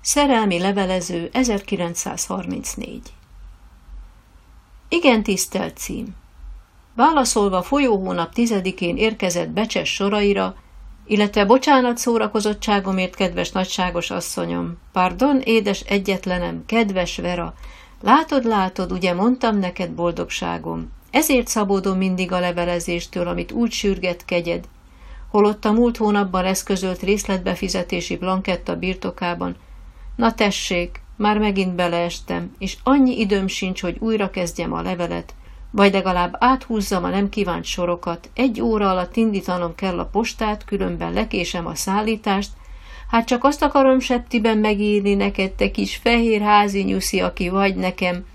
Szerelmi levelező 1934 Igen tisztelt cím! Válaszolva folyóhónap tizedikén érkezett becses soraira, illetve bocsánat szórakozottságomért, kedves nagyságos asszonyom, pardon, édes egyetlenem, kedves Vera, látod, látod, ugye mondtam neked boldogságom, ezért szabódom mindig a levelezéstől, amit úgy sürget kegyed, holott a múlt hónapban eszközölt részletbefizetési blanketta birtokában. Na tessék, már megint beleestem, és annyi időm sincs, hogy újra kezdjem a levelet, vagy legalább áthúzzam a nem kívánt sorokat, egy óra alatt indítanom kell a postát, különben lekésem a szállítást, hát csak azt akarom septiben megírni neked, te kis fehér házi nyuszi, aki vagy nekem.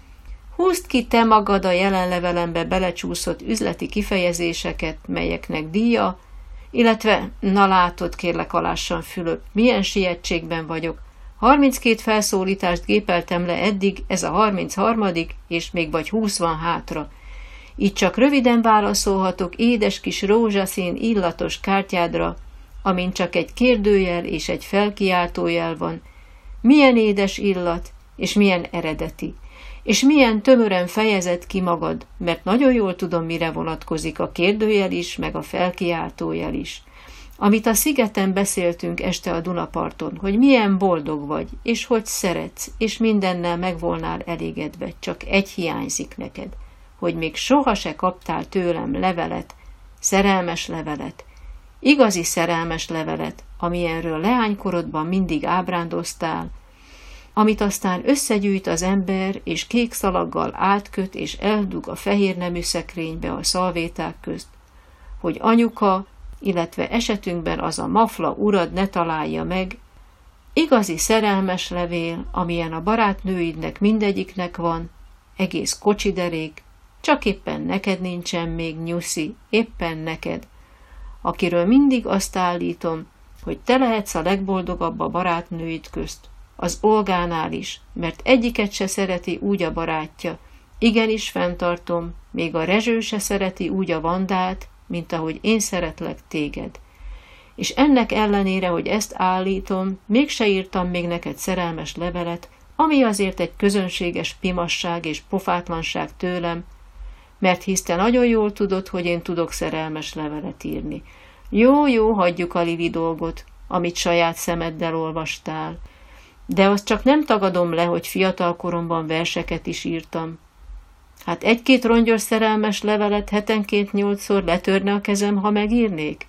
Húzd ki te magad a jelenlevelembe belecsúszott üzleti kifejezéseket, melyeknek díja, illetve, na látod, kérlek alássan Fülöp, milyen sietségben vagyok. 32 felszólítást gépeltem le eddig, ez a 33 és még vagy 20 van hátra. Így csak röviden válaszolhatok édes kis rózsaszín illatos kártyádra, amin csak egy kérdőjel és egy felkiáltójel van. Milyen édes illat, és milyen eredeti, és milyen tömören fejezett ki magad, mert nagyon jól tudom, mire vonatkozik a kérdőjel is, meg a felkiáltójel is. Amit a szigeten beszéltünk este a Dunaparton, hogy milyen boldog vagy, és hogy szeretsz, és mindennel meg volnál elégedve, csak egy hiányzik neked – hogy még soha se kaptál tőlem levelet, szerelmes levelet, igazi szerelmes levelet, amilyenről leánykorodban mindig ábrándoztál, amit aztán összegyűjt az ember, és kék szalaggal átköt és eldug a fehér nemű szekrénybe a szalvéták közt, hogy anyuka, illetve esetünkben az a mafla urad ne találja meg, igazi szerelmes levél, amilyen a barátnőidnek mindegyiknek van, egész kocsiderék, csak éppen neked nincsen még nyuszi, éppen neked, akiről mindig azt állítom, hogy te lehetsz a legboldogabb a barátnőid közt, az Olgánál is, mert egyiket se szereti úgy a barátja, igenis fenntartom, még a Rezső se szereti úgy a Vandát, mint ahogy én szeretlek téged. És ennek ellenére, hogy ezt állítom, mégse írtam még neked szerelmes levelet, ami azért egy közönséges pimasság és pofátlanság tőlem, mert hisz te nagyon jól tudod, hogy én tudok szerelmes levelet írni. Jó, jó, hagyjuk a Lili dolgot, amit saját szemeddel olvastál. De azt csak nem tagadom le, hogy fiatal koromban verseket is írtam. Hát egy-két rongyos szerelmes levelet hetenként nyolcszor letörne a kezem, ha megírnék?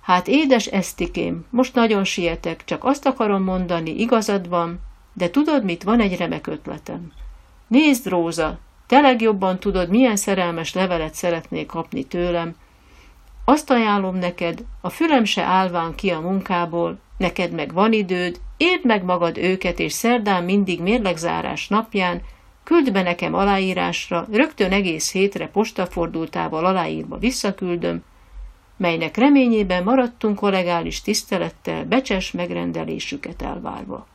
Hát édes esztikém, most nagyon sietek, csak azt akarom mondani, igazad van, de tudod mit, van egy remek ötletem. Nézd, Róza, te legjobban tudod, milyen szerelmes levelet szeretnék kapni tőlem. Azt ajánlom neked, a fülem se állván ki a munkából, neked meg van időd, írd meg magad őket, és szerdán mindig mérlegzárás napján, küld be nekem aláírásra, rögtön egész hétre postafordultával aláírva visszaküldöm, melynek reményében maradtunk kollegális tisztelettel, becses megrendelésüket elvárva.